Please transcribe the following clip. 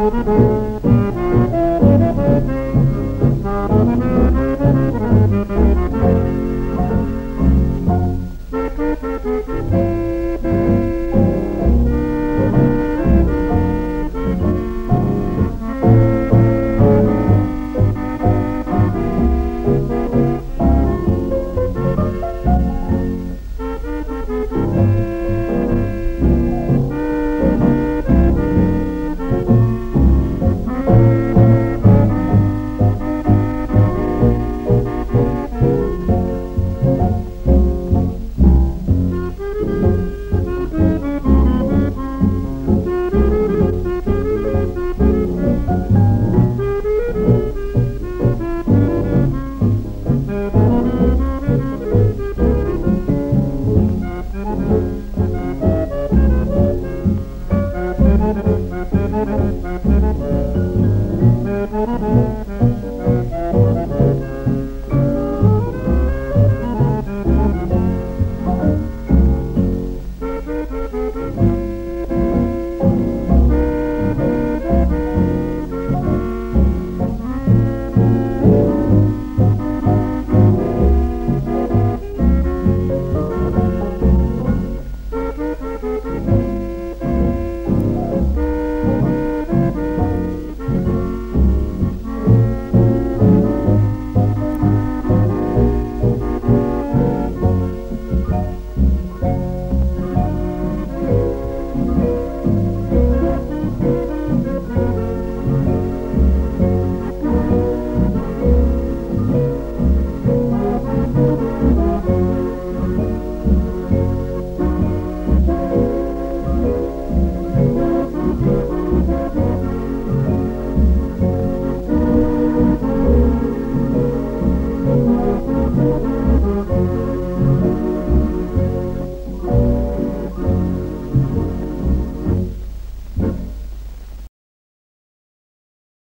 Música